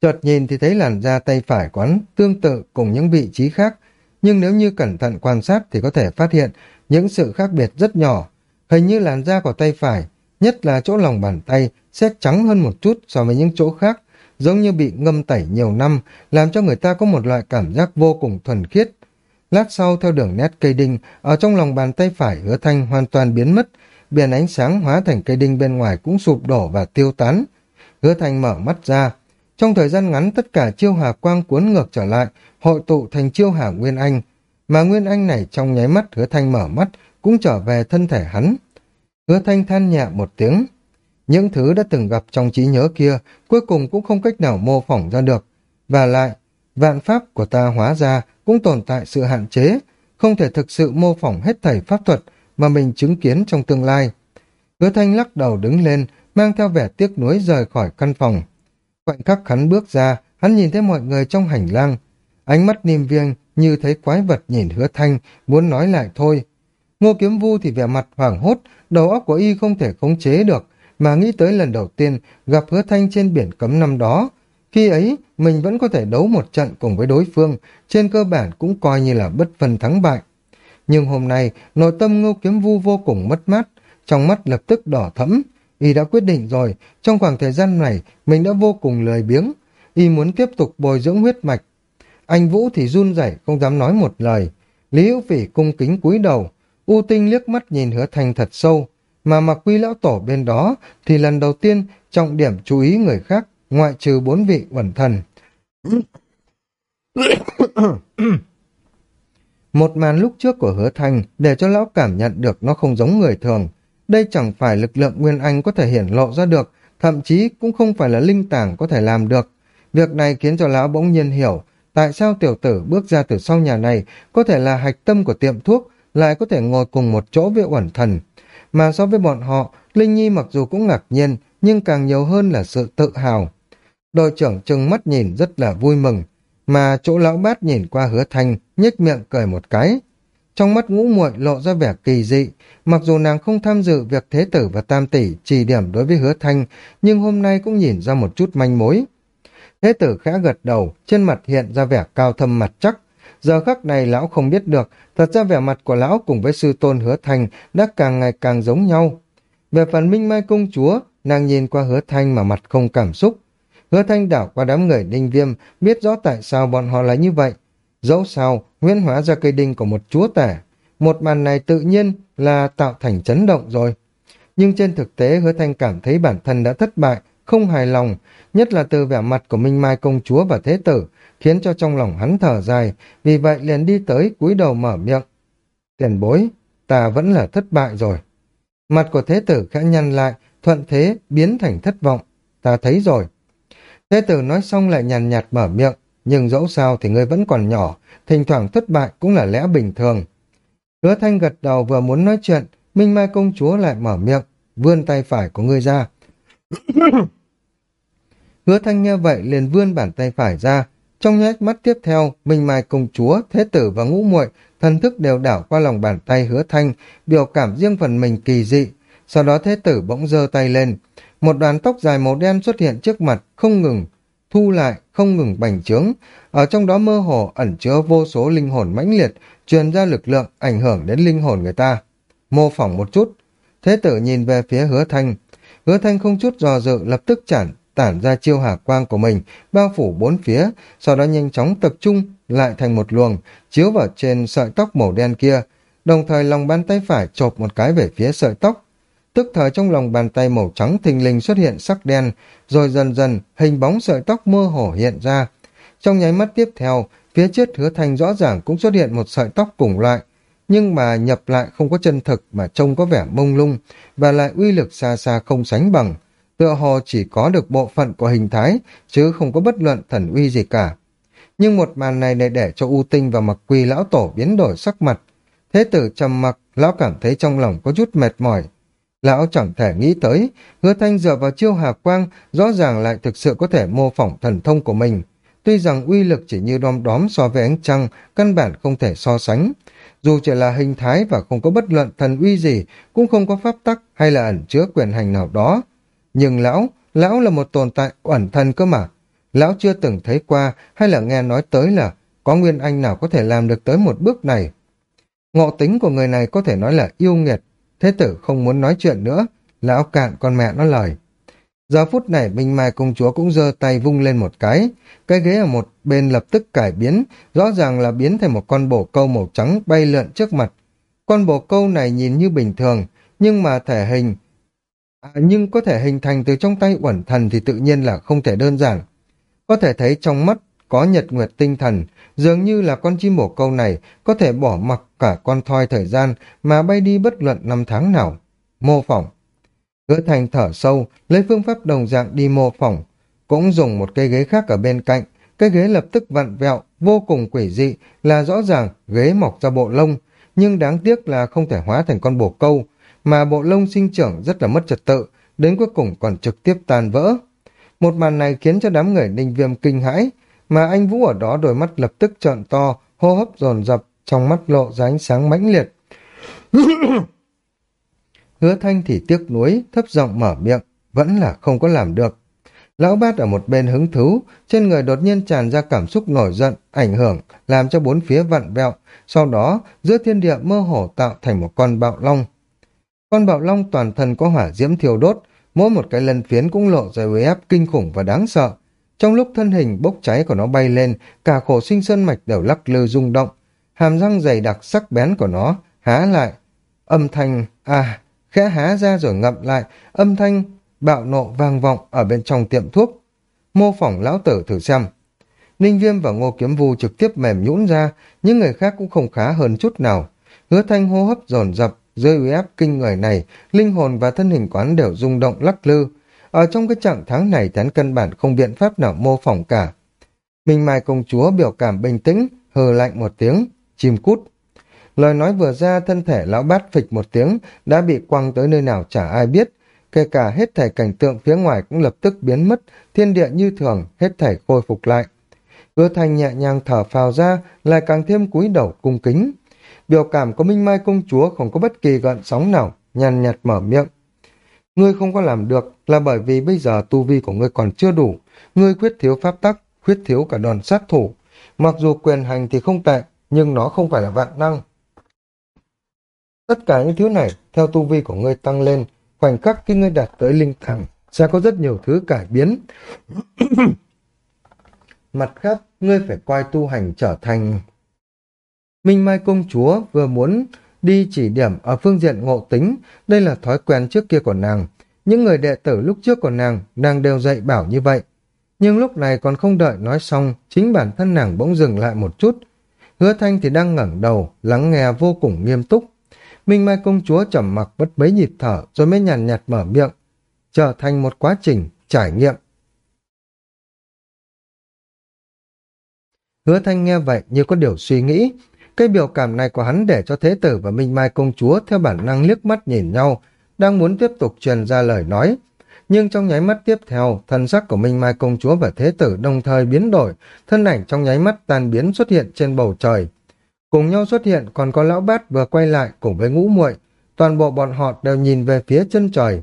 Chợt nhìn thì thấy làn da tay phải quán tương tự cùng những vị trí khác, nhưng nếu như cẩn thận quan sát thì có thể phát hiện những sự khác biệt rất nhỏ. Hình như làn da của tay phải, nhất là chỗ lòng bàn tay, sẽ trắng hơn một chút so với những chỗ khác, giống như bị ngâm tẩy nhiều năm, làm cho người ta có một loại cảm giác vô cùng thuần khiết. Lát sau theo đường nét cây đinh, ở trong lòng bàn tay phải hứa thanh hoàn toàn biến mất, biển ánh sáng hóa thành cây đinh bên ngoài cũng sụp đổ và tiêu tán. Hứa thanh mở mắt ra. Trong thời gian ngắn tất cả chiêu hà quang cuốn ngược trở lại, hội tụ thành chiêu hà Nguyên Anh. Mà Nguyên Anh này trong nháy mắt hứa thanh mở mắt, cũng trở về thân thể hắn. Hứa thanh than nhẹ một tiếng. Những thứ đã từng gặp trong trí nhớ kia, cuối cùng cũng không cách nào mô phỏng ra được. Và lại, vạn pháp của ta hóa ra cũng tồn tại sự hạn chế, không thể thực sự mô phỏng hết thảy pháp thuật mà mình chứng kiến trong tương lai. Hứa thanh lắc đầu đứng lên, mang theo vẻ tiếc nuối rời khỏi căn phòng. Khoảnh khắc hắn bước ra, hắn nhìn thấy mọi người trong hành lang. Ánh mắt niêm viêng như thấy quái vật nhìn hứa thanh, muốn nói lại thôi. Ngô Kiếm Vu thì vẻ mặt hoảng hốt, đầu óc của y không thể khống chế được, mà nghĩ tới lần đầu tiên gặp hứa thanh trên biển cấm năm đó. Khi ấy, mình vẫn có thể đấu một trận cùng với đối phương, trên cơ bản cũng coi như là bất phân thắng bại. Nhưng hôm nay, nội tâm Ngô Kiếm Vu vô cùng mất mát, trong mắt lập tức đỏ thẫm. Y đã quyết định rồi, trong khoảng thời gian này, mình đã vô cùng lười biếng. Y muốn tiếp tục bồi dưỡng huyết mạch. Anh Vũ thì run rẩy không dám nói một lời. Lý Hữu Phỉ cung kính cúi đầu, U Tinh liếc mắt nhìn hứa thành thật sâu, mà mặc quy lão tổ bên đó thì lần đầu tiên trọng điểm chú ý người khác, ngoại trừ bốn vị uẩn thần. Một màn lúc trước của hứa thanh để cho lão cảm nhận được nó không giống người thường. Đây chẳng phải lực lượng Nguyên Anh có thể hiển lộ ra được, thậm chí cũng không phải là linh tảng có thể làm được. Việc này khiến cho lão bỗng nhiên hiểu tại sao tiểu tử bước ra từ sau nhà này có thể là hạch tâm của tiệm thuốc, lại có thể ngồi cùng một chỗ với uẩn thần. Mà so với bọn họ, Linh Nhi mặc dù cũng ngạc nhiên, nhưng càng nhiều hơn là sự tự hào. Đội trưởng trừng mắt nhìn rất là vui mừng, mà chỗ lão bát nhìn qua hứa thanh, nhếch miệng cười một cái. Trong mắt ngũ muội lộ ra vẻ kỳ dị, mặc dù nàng không tham dự việc thế tử và tam tỷ chỉ điểm đối với hứa thanh, nhưng hôm nay cũng nhìn ra một chút manh mối. Thế tử khẽ gật đầu, trên mặt hiện ra vẻ cao thâm mặt chắc. Giờ khắc này lão không biết được, thật ra vẻ mặt của lão cùng với sư tôn hứa thanh đã càng ngày càng giống nhau. Về phần minh mai công chúa, nàng nhìn qua hứa thanh mà mặt không cảm xúc. Hứa thanh đảo qua đám người đinh viêm, biết rõ tại sao bọn họ là như vậy. Dẫu sao, nguyên hóa ra cây đinh của một chúa tể. Một màn này tự nhiên là tạo thành chấn động rồi. Nhưng trên thực tế hứa thanh cảm thấy bản thân đã thất bại, không hài lòng, nhất là từ vẻ mặt của Minh Mai công chúa và thế tử, khiến cho trong lòng hắn thở dài, vì vậy liền đi tới cúi đầu mở miệng. Tiền bối, ta vẫn là thất bại rồi. Mặt của thế tử khẽ nhăn lại, thuận thế biến thành thất vọng. Ta thấy rồi. Thế tử nói xong lại nhàn nhạt mở miệng, nhưng dẫu sao thì ngươi vẫn còn nhỏ, thỉnh thoảng thất bại cũng là lẽ bình thường. Hứa thanh gật đầu vừa muốn nói chuyện, Minh Mai công chúa lại mở miệng, vươn tay phải của ngươi ra. Hứa thanh nghe vậy liền vươn bàn tay phải ra. Trong nháy mắt tiếp theo, Minh Mai công chúa, thế tử và ngũ muội thần thức đều đảo qua lòng bàn tay hứa thanh, biểu cảm riêng phần mình kỳ dị. Sau đó thế tử bỗng giơ tay lên. Một đoàn tóc dài màu đen xuất hiện trước mặt, không ngừng, thu lại, không ngừng bành trướng. Ở trong đó mơ hồ ẩn chứa vô số linh hồn mãnh liệt, truyền ra lực lượng ảnh hưởng đến linh hồn người ta. Mô phỏng một chút. Thế tử nhìn về phía hứa thanh. Hứa thanh không chút dò dự lập tức chản tản ra chiêu hà quang của mình, bao phủ bốn phía, sau đó nhanh chóng tập trung lại thành một luồng, chiếu vào trên sợi tóc màu đen kia, đồng thời lòng bàn tay phải chộp một cái về phía sợi tóc. Tức thời trong lòng bàn tay màu trắng thình lình xuất hiện sắc đen, rồi dần dần hình bóng sợi tóc mơ hồ hiện ra. Trong nháy mắt tiếp theo, phía trước hứa thanh rõ ràng cũng xuất hiện một sợi tóc cùng loại, nhưng mà nhập lại không có chân thực mà trông có vẻ mông lung, và lại uy lực xa xa không sánh bằng tựa hồ chỉ có được bộ phận của hình thái, chứ không có bất luận thần uy gì cả. Nhưng một màn này lại để cho U Tinh và mặc Quy lão tổ biến đổi sắc mặt. Thế tử trầm mặc, lão cảm thấy trong lòng có chút mệt mỏi. Lão chẳng thể nghĩ tới, hứa thanh dựa vào chiêu hà quang, rõ ràng lại thực sự có thể mô phỏng thần thông của mình. Tuy rằng uy lực chỉ như đom đóm so với ánh trăng, căn bản không thể so sánh. Dù chỉ là hình thái và không có bất luận thần uy gì, cũng không có pháp tắc hay là ẩn chứa quyền hành nào đó, nhưng lão, lão là một tồn tại ẩn thân cơ mà. Lão chưa từng thấy qua hay là nghe nói tới là có nguyên anh nào có thể làm được tới một bước này. Ngộ tính của người này có thể nói là yêu nghiệt. Thế tử không muốn nói chuyện nữa. Lão cạn con mẹ nó lời. Giờ phút này Minh Mai công chúa cũng giơ tay vung lên một cái. Cái ghế ở một bên lập tức cải biến, rõ ràng là biến thành một con bồ câu màu trắng bay lượn trước mặt. Con bồ câu này nhìn như bình thường, nhưng mà thể hình À, nhưng có thể hình thành từ trong tay uẩn thần thì tự nhiên là không thể đơn giản. Có thể thấy trong mắt có nhật nguyệt tinh thần, dường như là con chim bổ câu này có thể bỏ mặc cả con thoi thời gian mà bay đi bất luận năm tháng nào. Mô phỏng. Hứa thành thở sâu, lấy phương pháp đồng dạng đi mô phỏng, cũng dùng một cây ghế khác ở bên cạnh. Cái ghế lập tức vặn vẹo, vô cùng quỷ dị, là rõ ràng ghế mọc ra bộ lông, nhưng đáng tiếc là không thể hóa thành con bồ câu, mà bộ lông sinh trưởng rất là mất trật tự, đến cuối cùng còn trực tiếp tan vỡ. Một màn này khiến cho đám người ninh viêm kinh hãi, mà anh Vũ ở đó đôi mắt lập tức trợn to, hô hấp dồn dập, trong mắt lộ ra ánh sáng mãnh liệt. Hứa thanh thì tiếc nuối, thấp giọng mở miệng, vẫn là không có làm được. Lão bát ở một bên hứng thú, trên người đột nhiên tràn ra cảm xúc nổi giận, ảnh hưởng, làm cho bốn phía vặn vẹo, sau đó giữa thiên địa mơ hồ tạo thành một con bạo long, con bạo long toàn thân có hỏa diễm thiêu đốt, mỗi một cái lân phiến cũng lộ ra uy áp kinh khủng và đáng sợ. Trong lúc thân hình bốc cháy của nó bay lên, cả khổ sinh sơn mạch đều lắc lư rung động. Hàm răng dày đặc sắc bén của nó há lại. Âm thanh, à, khẽ há ra rồi ngậm lại, âm thanh bạo nộ vang vọng ở bên trong tiệm thuốc. Mô phỏng lão tử thử xem. Ninh Viêm và Ngô Kiếm Vu trực tiếp mềm nhũn ra, những người khác cũng không khá hơn chút nào. Hứa thanh hô hấp dồn dập, dưới uy áp kinh người này, linh hồn và thân hình quán đều rung động lắc lư. Ở trong cái trạng tháng này hắn căn bản không biện pháp nào mô phỏng cả. Minh Mai công chúa biểu cảm bình tĩnh, hờ lạnh một tiếng, chim cút. Lời nói vừa ra thân thể lão bát phịch một tiếng đã bị quăng tới nơi nào chả ai biết. Kể cả hết thảy cảnh tượng phía ngoài cũng lập tức biến mất, thiên địa như thường, hết thảy khôi phục lại. Hứa thanh nhẹ nhàng thở phào ra, lại càng thêm cúi đầu cung kính. Biểu cảm của Minh Mai công chúa không có bất kỳ gợn sóng nào, nhàn nhạt mở miệng. Ngươi không có làm được là bởi vì bây giờ tu vi của ngươi còn chưa đủ. Ngươi khuyết thiếu pháp tắc, khuyết thiếu cả đòn sát thủ. Mặc dù quyền hành thì không tệ, nhưng nó không phải là vạn năng. Tất cả những thứ này, theo tu vi của ngươi tăng lên, khoảnh khắc khi ngươi đạt tới linh thẳng, sẽ có rất nhiều thứ cải biến. Mặt khác, ngươi phải coi tu hành trở thành... Minh Mai công chúa vừa muốn đi chỉ điểm ở phương diện ngộ tính, đây là thói quen trước kia của nàng. Những người đệ tử lúc trước của nàng, nàng đều dạy bảo như vậy. Nhưng lúc này còn không đợi nói xong, chính bản thân nàng bỗng dừng lại một chút. Hứa thanh thì đang ngẩng đầu, lắng nghe vô cùng nghiêm túc. Minh Mai công chúa trầm mặc bất mấy nhịp thở rồi mới nhàn nhạt mở miệng, trở thành một quá trình trải nghiệm. Hứa thanh nghe vậy như có điều suy nghĩ, cái biểu cảm này của hắn để cho Thế tử và Minh Mai công chúa theo bản năng liếc mắt nhìn nhau, đang muốn tiếp tục truyền ra lời nói. Nhưng trong nháy mắt tiếp theo, thân sắc của Minh Mai công chúa và Thế tử đồng thời biến đổi, thân ảnh trong nháy mắt tan biến xuất hiện trên bầu trời. Cùng nhau xuất hiện còn có lão bát vừa quay lại cùng với ngũ muội toàn bộ bọn họ đều nhìn về phía chân trời.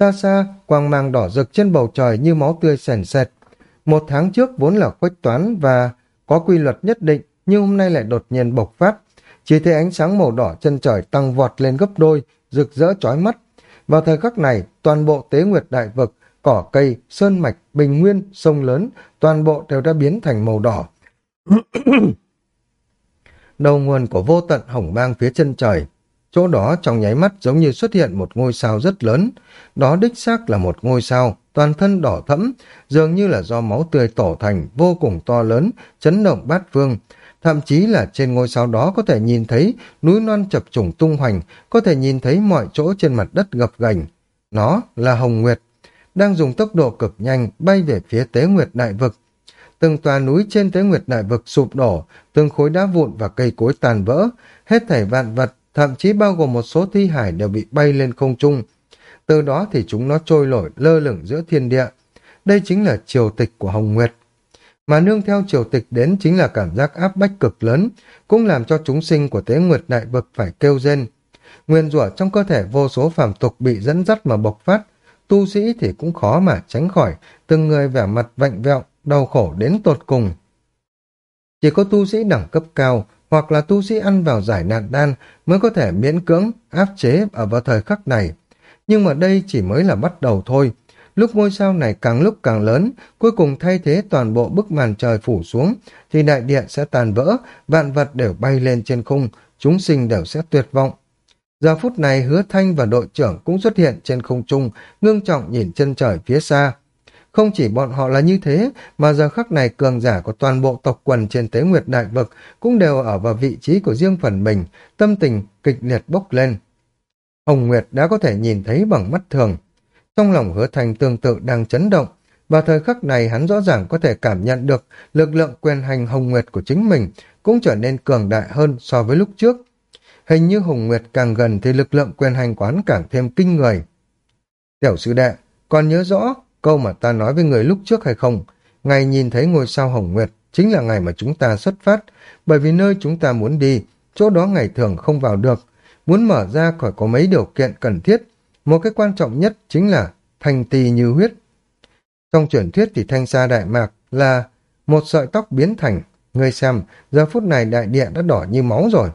Xa xa, quang mang đỏ rực trên bầu trời như máu tươi sền sệt. Một tháng trước vốn là khuếch toán và có quy luật nhất định, nhưng hôm nay lại đột nhiên bộc phát. Chỉ thấy ánh sáng màu đỏ chân trời tăng vọt lên gấp đôi, rực rỡ chói mắt. Vào thời khắc này, toàn bộ tế nguyệt đại vực, cỏ cây, sơn mạch, bình nguyên, sông lớn, toàn bộ đều đã biến thành màu đỏ. Đầu nguồn của vô tận hồng mang phía chân trời, chỗ đó trong nháy mắt giống như xuất hiện một ngôi sao rất lớn. Đó đích xác là một ngôi sao, toàn thân đỏ thẫm, dường như là do máu tươi tổ thành, vô cùng to lớn, chấn động bát phương. Thậm chí là trên ngôi sao đó có thể nhìn thấy núi non chập trùng tung hoành, có thể nhìn thấy mọi chỗ trên mặt đất gập ghềnh. Nó là Hồng Nguyệt, đang dùng tốc độ cực nhanh bay về phía Tế Nguyệt Đại Vực. Từng tòa núi trên Tế Nguyệt Đại Vực sụp đổ, từng khối đá vụn và cây cối tàn vỡ, hết thảy vạn vật, thậm chí bao gồm một số thi hải đều bị bay lên không trung. Từ đó thì chúng nó trôi nổi lơ lửng giữa thiên địa. Đây chính là triều tịch của Hồng Nguyệt mà nương theo triều tịch đến chính là cảm giác áp bách cực lớn, cũng làm cho chúng sinh của tế nguyệt đại vực phải kêu rên. Nguyên rủa trong cơ thể vô số phàm tục bị dẫn dắt mà bộc phát, tu sĩ thì cũng khó mà tránh khỏi, từng người vẻ mặt vạnh vẹo, đau khổ đến tột cùng. Chỉ có tu sĩ đẳng cấp cao hoặc là tu sĩ ăn vào giải nạn đan mới có thể miễn cưỡng áp chế ở vào thời khắc này. Nhưng mà đây chỉ mới là bắt đầu thôi, Lúc ngôi sao này càng lúc càng lớn, cuối cùng thay thế toàn bộ bức màn trời phủ xuống, thì đại địa sẽ tàn vỡ, vạn vật đều bay lên trên khung, chúng sinh đều sẽ tuyệt vọng. Giờ phút này hứa thanh và đội trưởng cũng xuất hiện trên không trung, ngương trọng nhìn chân trời phía xa. Không chỉ bọn họ là như thế, mà giờ khắc này cường giả của toàn bộ tộc quần trên tế nguyệt đại vực cũng đều ở vào vị trí của riêng phần mình, tâm tình kịch liệt bốc lên. Hồng Nguyệt đã có thể nhìn thấy bằng mắt thường, trong lòng hứa thành tương tự đang chấn động, và thời khắc này hắn rõ ràng có thể cảm nhận được lực lượng quyền hành Hồng Nguyệt của chính mình cũng trở nên cường đại hơn so với lúc trước. Hình như Hồng Nguyệt càng gần thì lực lượng quyền hành quán càng thêm kinh người. Tiểu sư đệ, còn nhớ rõ câu mà ta nói với người lúc trước hay không? Ngày nhìn thấy ngôi sao Hồng Nguyệt chính là ngày mà chúng ta xuất phát, bởi vì nơi chúng ta muốn đi, chỗ đó ngày thường không vào được. Muốn mở ra khỏi có mấy điều kiện cần thiết, một cái quan trọng nhất chính là thành tì như huyết. Trong truyền thuyết thì thanh sa đại mạc là một sợi tóc biến thành. Người xem, giờ phút này đại địa đã đỏ như máu rồi.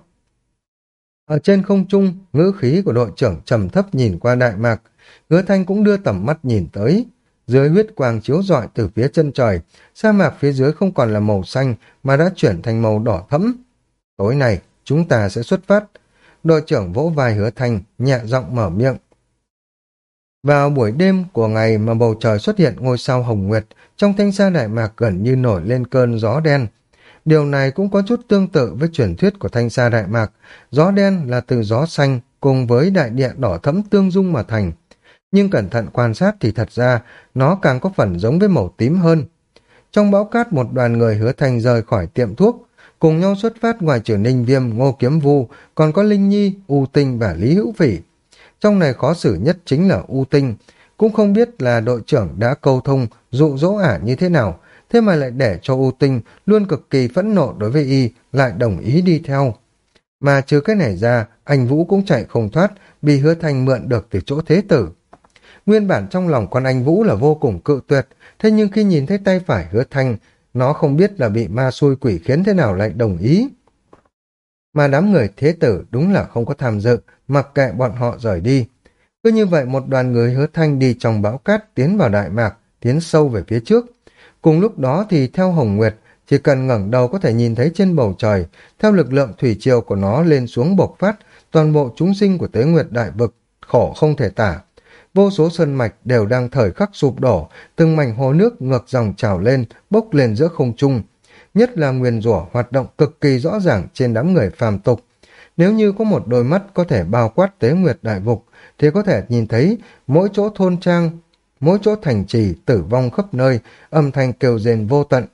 Ở trên không trung, ngữ khí của đội trưởng trầm thấp nhìn qua đại mạc. Hứa thanh cũng đưa tầm mắt nhìn tới. Dưới huyết quang chiếu rọi từ phía chân trời, sa mạc phía dưới không còn là màu xanh mà đã chuyển thành màu đỏ thẫm. Tối nay, chúng ta sẽ xuất phát. Đội trưởng vỗ vai hứa thanh, nhẹ giọng mở miệng. Vào buổi đêm của ngày mà bầu trời xuất hiện ngôi sao hồng nguyệt, trong thanh sa Đại Mạc gần như nổi lên cơn gió đen. Điều này cũng có chút tương tự với truyền thuyết của thanh sa Đại Mạc. Gió đen là từ gió xanh cùng với đại địa đỏ thẫm tương dung mà thành. Nhưng cẩn thận quan sát thì thật ra nó càng có phần giống với màu tím hơn. Trong bão cát một đoàn người hứa thành rời khỏi tiệm thuốc, cùng nhau xuất phát ngoài trừ Ninh Viêm, Ngô Kiếm Vu, còn có Linh Nhi, U Tinh và Lý Hữu Phỉ. Trong này khó xử nhất chính là U Tinh, cũng không biết là đội trưởng đã câu thông, dụ dỗ ả như thế nào, thế mà lại để cho U Tinh luôn cực kỳ phẫn nộ đối với y, lại đồng ý đi theo. Mà trừ cái này ra, anh Vũ cũng chạy không thoát, bị hứa thành mượn được từ chỗ thế tử. Nguyên bản trong lòng con anh Vũ là vô cùng cự tuyệt, thế nhưng khi nhìn thấy tay phải hứa thanh, nó không biết là bị ma xui quỷ khiến thế nào lại đồng ý. Mà đám người thế tử đúng là không có tham dự, mặc kệ bọn họ rời đi. Cứ như vậy một đoàn người hứa thanh đi trong bão cát tiến vào Đại Mạc, tiến sâu về phía trước. Cùng lúc đó thì theo Hồng Nguyệt, chỉ cần ngẩng đầu có thể nhìn thấy trên bầu trời, theo lực lượng thủy triều của nó lên xuống bộc phát, toàn bộ chúng sinh của Tế Nguyệt Đại Vực khổ không thể tả. Vô số sơn mạch đều đang thời khắc sụp đổ, từng mảnh hồ nước ngược dòng trào lên, bốc lên giữa không trung. Nhất là nguyền rủa hoạt động cực kỳ rõ ràng trên đám người phàm tục. Nếu như có một đôi mắt có thể bao quát Tế Nguyệt Đại Vực, thì có thể nhìn thấy mỗi chỗ thôn trang, mỗi chỗ thành trì tử vong khắp nơi, âm thanh kêu rền vô tận.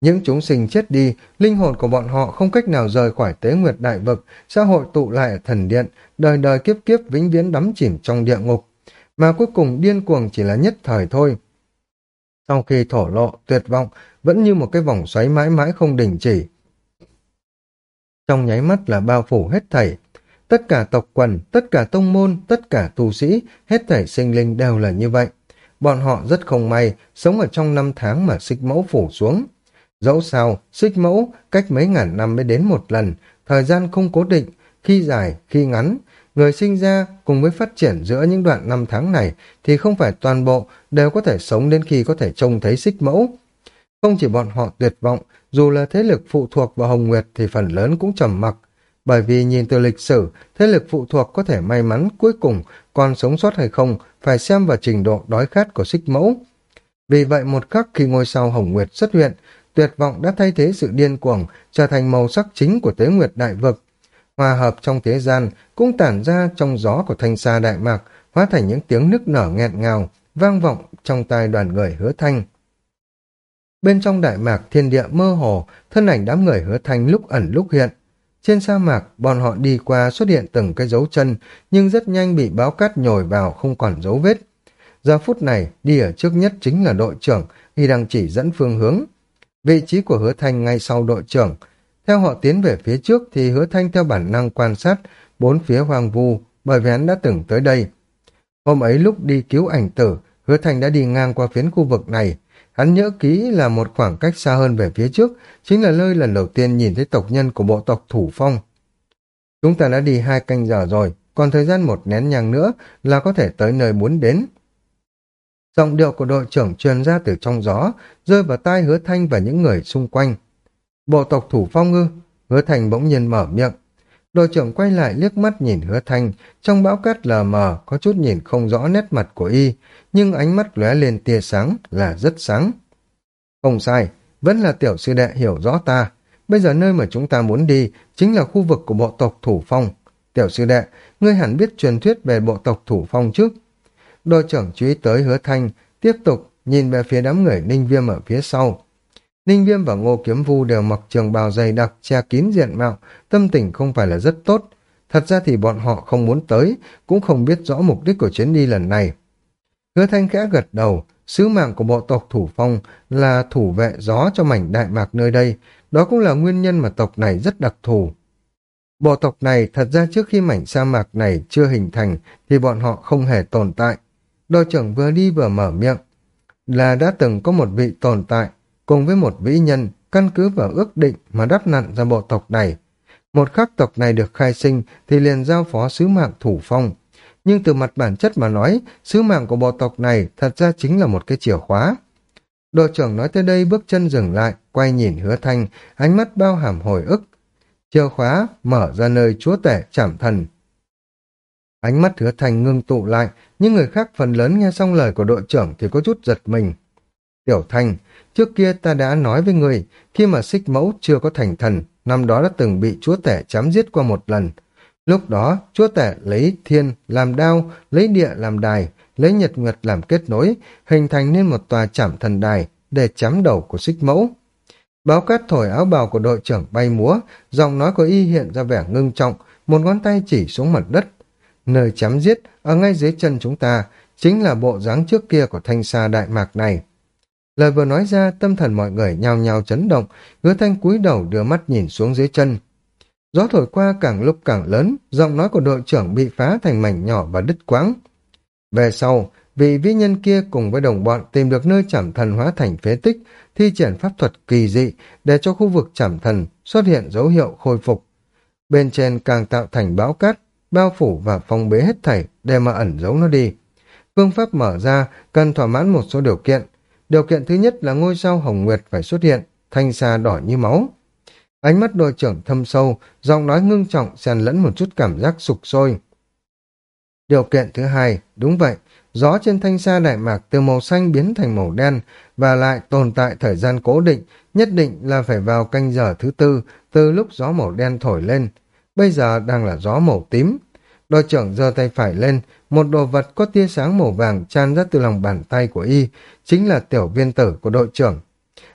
Những chúng sinh chết đi, linh hồn của bọn họ không cách nào rời khỏi tế nguyệt đại vực, xã hội tụ lại ở thần điện, đời đời kiếp kiếp vĩnh viễn đắm chìm trong địa ngục. Mà cuối cùng điên cuồng chỉ là nhất thời thôi. Sau khi thổ lộ, tuyệt vọng, vẫn như một cái vòng xoáy mãi mãi không đình chỉ. Trong nháy mắt là bao phủ hết thảy, Tất cả tộc quần, tất cả tông môn, tất cả tu sĩ, hết thảy sinh linh đều là như vậy. Bọn họ rất không may, sống ở trong năm tháng mà xích mẫu phủ xuống. Dẫu sao, xích mẫu cách mấy ngàn năm mới đến một lần, thời gian không cố định, khi dài, khi ngắn. Người sinh ra cùng với phát triển giữa những đoạn năm tháng này thì không phải toàn bộ đều có thể sống đến khi có thể trông thấy xích mẫu. Không chỉ bọn họ tuyệt vọng, dù là thế lực phụ thuộc vào Hồng Nguyệt thì phần lớn cũng trầm mặc, bởi vì nhìn từ lịch sử, thế lực phụ thuộc có thể may mắn cuối cùng còn sống sót hay không phải xem vào trình độ đói khát của xích mẫu. Vì vậy một khắc khi ngôi sao Hồng Nguyệt xuất hiện, tuyệt vọng đã thay thế sự điên cuồng trở thành màu sắc chính của tế nguyệt đại vực. Hòa hợp trong thế gian cũng tản ra trong gió của thanh xa đại mạc, hóa thành những tiếng nức nở nghẹn ngào, vang vọng trong tai đoàn người hứa thanh. Bên trong đại mạc thiên địa mơ hồ, thân ảnh đám người hứa thanh lúc ẩn lúc hiện, trên sa mạc, bọn họ đi qua xuất hiện từng cái dấu chân, nhưng rất nhanh bị báo cát nhồi vào không còn dấu vết. Giờ phút này, đi ở trước nhất chính là đội trưởng, y đang chỉ dẫn phương hướng. Vị trí của hứa thanh ngay sau đội trưởng. Theo họ tiến về phía trước thì hứa thanh theo bản năng quan sát bốn phía hoang vu, bởi vì hắn đã từng tới đây. Hôm ấy lúc đi cứu ảnh tử, hứa thanh đã đi ngang qua phiến khu vực này, Hắn nhớ kỹ là một khoảng cách xa hơn về phía trước, chính là nơi lần đầu tiên nhìn thấy tộc nhân của bộ tộc Thủ Phong. Chúng ta đã đi hai canh giờ rồi, còn thời gian một nén nhang nữa là có thể tới nơi muốn đến. Giọng điệu của đội trưởng truyền ra từ trong gió, rơi vào tai hứa thanh và những người xung quanh. Bộ tộc Thủ Phong ư? Hứa thành bỗng nhiên mở miệng. Đội trưởng quay lại liếc mắt nhìn hứa thanh, trong bão cát lờ mờ có chút nhìn không rõ nét mặt của y, nhưng ánh mắt lóe lên tia sáng là rất sáng. Không sai, vẫn là tiểu sư đệ hiểu rõ ta. Bây giờ nơi mà chúng ta muốn đi chính là khu vực của bộ tộc Thủ Phong. Tiểu sư đệ, ngươi hẳn biết truyền thuyết về bộ tộc Thủ Phong chứ? Đội trưởng chú ý tới hứa thanh, tiếp tục nhìn về phía đám người ninh viêm ở phía sau. Ninh Viêm và Ngô Kiếm Vu đều mặc trường bào dày đặc, che kín diện mạo, tâm tình không phải là rất tốt. Thật ra thì bọn họ không muốn tới, cũng không biết rõ mục đích của chuyến đi lần này. Hứa Thanh khẽ gật đầu, sứ mạng của bộ tộc Thủ Phong là thủ vệ gió cho mảnh Đại Mạc nơi đây, đó cũng là nguyên nhân mà tộc này rất đặc thù. Bộ tộc này thật ra trước khi mảnh sa mạc này chưa hình thành thì bọn họ không hề tồn tại. Đội trưởng vừa đi vừa mở miệng là đã từng có một vị tồn tại cùng với một vĩ nhân căn cứ vào ước định mà đắp nặn ra bộ tộc này. Một khắc tộc này được khai sinh thì liền giao phó sứ mạng thủ phong. Nhưng từ mặt bản chất mà nói, sứ mạng của bộ tộc này thật ra chính là một cái chìa khóa. Đội trưởng nói tới đây bước chân dừng lại, quay nhìn hứa thanh, ánh mắt bao hàm hồi ức. Chìa khóa mở ra nơi chúa tể chảm thần. Ánh mắt hứa thanh ngưng tụ lại, những người khác phần lớn nghe xong lời của đội trưởng thì có chút giật mình. Tiểu thanh trước kia ta đã nói với người, khi mà xích mẫu chưa có thành thần, năm đó đã từng bị chúa tể chém giết qua một lần. Lúc đó, chúa tể lấy thiên làm đao, lấy địa làm đài, lấy nhật nguyệt làm kết nối, hình thành nên một tòa chảm thần đài để chém đầu của xích mẫu. Báo cát thổi áo bào của đội trưởng bay múa, giọng nói của y hiện ra vẻ ngưng trọng, một ngón tay chỉ xuống mặt đất. Nơi chém giết, ở ngay dưới chân chúng ta, chính là bộ dáng trước kia của thanh xa đại mạc này. Lời vừa nói ra, tâm thần mọi người nhao nhao chấn động, hứa thanh cúi đầu đưa mắt nhìn xuống dưới chân. Gió thổi qua càng lúc càng lớn, giọng nói của đội trưởng bị phá thành mảnh nhỏ và đứt quãng. Về sau, vị vĩ nhân kia cùng với đồng bọn tìm được nơi chảm thần hóa thành phế tích, thi triển pháp thuật kỳ dị để cho khu vực chảm thần xuất hiện dấu hiệu khôi phục. Bên trên càng tạo thành bão cát, bao phủ và phong bế hết thảy để mà ẩn giấu nó đi. Phương pháp mở ra cần thỏa mãn một số điều kiện. Điều kiện thứ nhất là ngôi sao hồng nguyệt phải xuất hiện, thanh xa đỏ như máu. Ánh mắt đội trưởng thâm sâu, giọng nói ngưng trọng xen lẫn một chút cảm giác sục sôi. Điều kiện thứ hai, đúng vậy, gió trên thanh sa đại mạc từ màu xanh biến thành màu đen và lại tồn tại thời gian cố định, nhất định là phải vào canh giờ thứ tư từ lúc gió màu đen thổi lên. Bây giờ đang là gió màu tím. Đội trưởng giơ tay phải lên, một đồ vật có tia sáng màu vàng tràn ra từ lòng bàn tay của y, chính là tiểu viên tử của đội trưởng.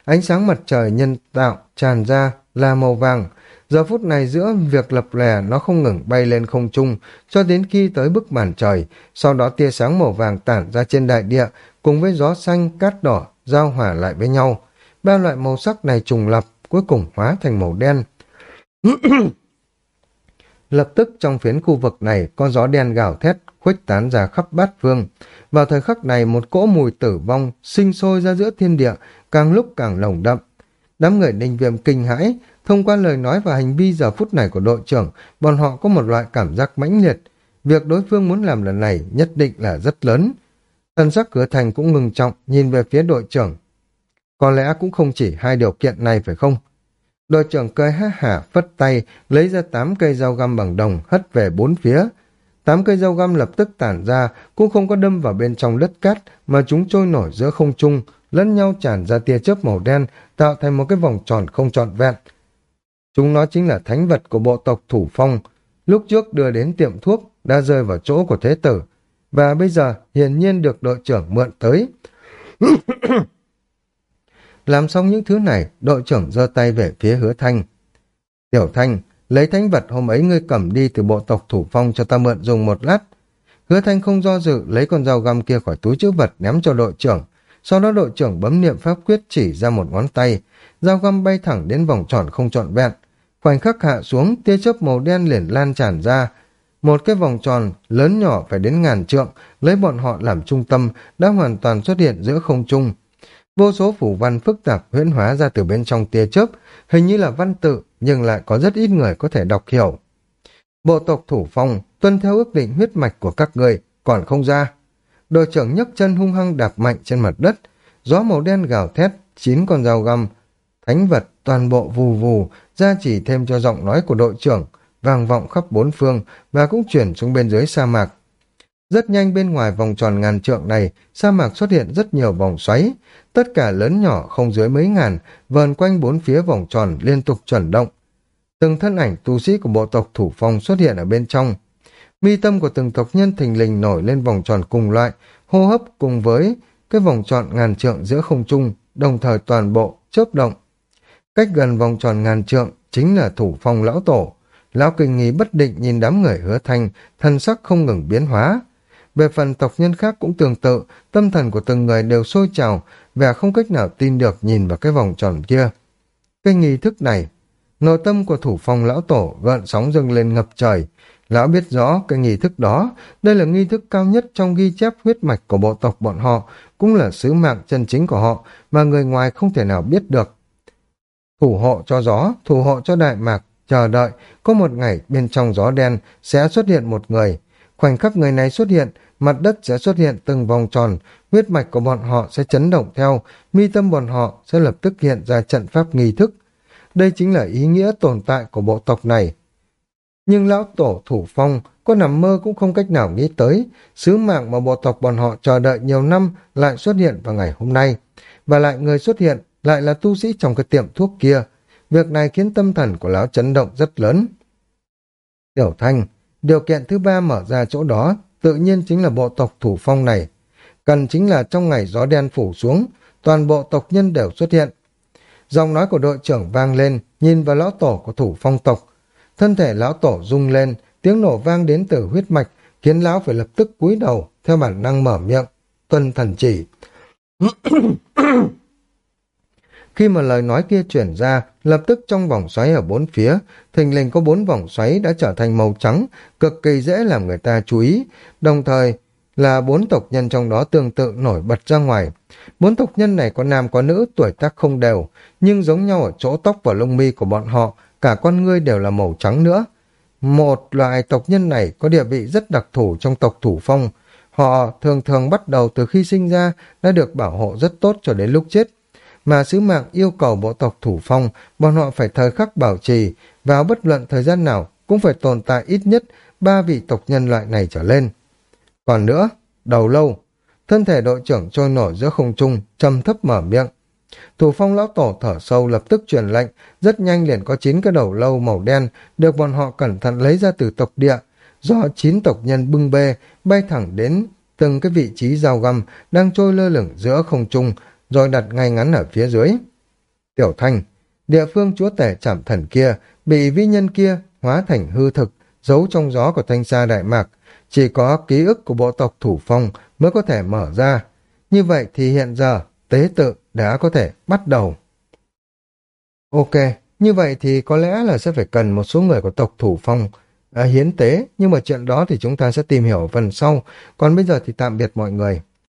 Ánh sáng mặt trời nhân tạo tràn ra là màu vàng, Giờ phút này giữa việc lập lè nó không ngừng bay lên không trung cho đến khi tới bức màn trời, sau đó tia sáng màu vàng tản ra trên đại địa cùng với gió xanh, cát đỏ giao hòa lại với nhau. Ba loại màu sắc này trùng lập, cuối cùng hóa thành màu đen. Lập tức trong phiến khu vực này có gió đen gào thét khuếch tán ra khắp bát phương. Vào thời khắc này một cỗ mùi tử vong sinh sôi ra giữa thiên địa càng lúc càng lồng đậm. Đám người ninh viêm kinh hãi, Thông qua lời nói và hành vi giờ phút này của đội trưởng, bọn họ có một loại cảm giác mãnh liệt. Việc đối phương muốn làm lần này nhất định là rất lớn. Thần sắc cửa thành cũng ngừng trọng, nhìn về phía đội trưởng. Có lẽ cũng không chỉ hai điều kiện này phải không? Đội trưởng cười ha hả phất tay, lấy ra tám cây dao găm bằng đồng, hất về bốn phía. Tám cây dao găm lập tức tản ra, cũng không có đâm vào bên trong đất cát, mà chúng trôi nổi giữa không trung, lẫn nhau tràn ra tia chớp màu đen, tạo thành một cái vòng tròn không trọn vẹn. Chúng nó chính là thánh vật của bộ tộc Thủ Phong, lúc trước đưa đến tiệm thuốc đã rơi vào chỗ của thế tử, và bây giờ hiển nhiên được đội trưởng mượn tới. Làm xong những thứ này, đội trưởng giơ tay về phía hứa thanh. Tiểu thanh, lấy thánh vật hôm ấy ngươi cầm đi từ bộ tộc Thủ Phong cho ta mượn dùng một lát. Hứa thanh không do dự lấy con dao găm kia khỏi túi chữ vật ném cho đội trưởng. Sau đó đội trưởng bấm niệm pháp quyết chỉ ra một ngón tay, dao găm bay thẳng đến vòng tròn không trọn vẹn, khoảnh khắc hạ xuống tia chớp màu đen liền lan tràn ra một cái vòng tròn lớn nhỏ phải đến ngàn trượng lấy bọn họ làm trung tâm đã hoàn toàn xuất hiện giữa không trung vô số phủ văn phức tạp huyễn hóa ra từ bên trong tia chớp hình như là văn tự nhưng lại có rất ít người có thể đọc hiểu bộ tộc thủ phong tuân theo ước định huyết mạch của các người còn không ra đội trưởng nhấc chân hung hăng đạp mạnh trên mặt đất gió màu đen gào thét chín con dao găm thánh vật toàn bộ vù vù gia chỉ thêm cho giọng nói của đội trưởng, vang vọng khắp bốn phương và cũng chuyển xuống bên dưới sa mạc. Rất nhanh bên ngoài vòng tròn ngàn trượng này, sa mạc xuất hiện rất nhiều vòng xoáy, tất cả lớn nhỏ không dưới mấy ngàn, vờn quanh bốn phía vòng tròn liên tục chuyển động. Từng thân ảnh tu sĩ của bộ tộc thủ phong xuất hiện ở bên trong. Mi tâm của từng tộc nhân thình lình nổi lên vòng tròn cùng loại, hô hấp cùng với cái vòng tròn ngàn trượng giữa không trung, đồng thời toàn bộ chớp động Cách gần vòng tròn ngàn trượng chính là thủ phong lão tổ. Lão kinh nghi bất định nhìn đám người hứa thanh, thân sắc không ngừng biến hóa. Về phần tộc nhân khác cũng tương tự, tâm thần của từng người đều sôi trào, và không cách nào tin được nhìn vào cái vòng tròn kia. Cái nghi thức này, nội tâm của thủ phong lão tổ gợn sóng dâng lên ngập trời. Lão biết rõ cái nghi thức đó, đây là nghi thức cao nhất trong ghi chép huyết mạch của bộ tộc bọn họ, cũng là sứ mạng chân chính của họ, mà người ngoài không thể nào biết được thủ hộ cho gió, thủ hộ cho đại mạc, chờ đợi, có một ngày bên trong gió đen sẽ xuất hiện một người. Khoảnh khắc người này xuất hiện, mặt đất sẽ xuất hiện từng vòng tròn, huyết mạch của bọn họ sẽ chấn động theo, mi tâm bọn họ sẽ lập tức hiện ra trận pháp nghi thức. Đây chính là ý nghĩa tồn tại của bộ tộc này. Nhưng lão tổ thủ phong có nằm mơ cũng không cách nào nghĩ tới, sứ mạng mà bộ tộc bọn họ chờ đợi nhiều năm lại xuất hiện vào ngày hôm nay. Và lại người xuất hiện lại là tu sĩ trong cái tiệm thuốc kia. Việc này khiến tâm thần của lão chấn động rất lớn. Tiểu Thanh, điều kiện thứ ba mở ra chỗ đó tự nhiên chính là bộ tộc thủ phong này. Cần chính là trong ngày gió đen phủ xuống, toàn bộ tộc nhân đều xuất hiện. Giọng nói của đội trưởng vang lên, nhìn vào lão tổ của thủ phong tộc. Thân thể lão tổ rung lên, tiếng nổ vang đến từ huyết mạch, khiến lão phải lập tức cúi đầu, theo bản năng mở miệng, tuân thần chỉ. Khi mà lời nói kia chuyển ra, lập tức trong vòng xoáy ở bốn phía, thình lình có bốn vòng xoáy đã trở thành màu trắng, cực kỳ dễ làm người ta chú ý, đồng thời là bốn tộc nhân trong đó tương tự nổi bật ra ngoài. Bốn tộc nhân này có nam có nữ, tuổi tác không đều, nhưng giống nhau ở chỗ tóc và lông mi của bọn họ, cả con ngươi đều là màu trắng nữa. Một loại tộc nhân này có địa vị rất đặc thù trong tộc thủ phong. Họ thường thường bắt đầu từ khi sinh ra đã được bảo hộ rất tốt cho đến lúc chết. Mà sứ mạng yêu cầu bộ tộc thủ phong, bọn họ phải thời khắc bảo trì, vào bất luận thời gian nào cũng phải tồn tại ít nhất ba vị tộc nhân loại này trở lên. Còn nữa, đầu lâu, thân thể đội trưởng trôi nổi giữa không trung, trầm thấp mở miệng. Thủ phong lão tổ thở sâu lập tức truyền lệnh, rất nhanh liền có chín cái đầu lâu màu đen được bọn họ cẩn thận lấy ra từ tộc địa, do chín tộc nhân bưng bê bay thẳng đến từng cái vị trí dao găm đang trôi lơ lửng giữa không trung, rồi đặt ngay ngắn ở phía dưới. Tiểu Thanh, địa phương chúa tể chạm thần kia bị vi nhân kia hóa thành hư thực, giấu trong gió của thanh sa đại mạc, chỉ có ký ức của bộ tộc thủ phong mới có thể mở ra. Như vậy thì hiện giờ tế tự đã có thể bắt đầu. Ok, như vậy thì có lẽ là sẽ phải cần một số người của tộc thủ phong à, hiến tế, nhưng mà chuyện đó thì chúng ta sẽ tìm hiểu phần sau. Còn bây giờ thì tạm biệt mọi người.